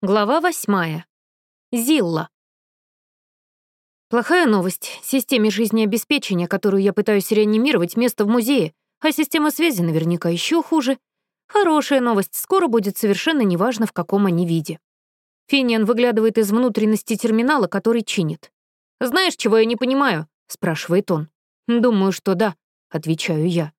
Глава восьмая. Зилла. Плохая новость. Системе жизнеобеспечения, которую я пытаюсь реанимировать, место в музее, а система связи наверняка еще хуже. Хорошая новость. Скоро будет совершенно неважно, в каком они виде. Финиан выглядывает из внутренности терминала, который чинит. «Знаешь, чего я не понимаю?» — спрашивает он. «Думаю, что да», — отвечаю я.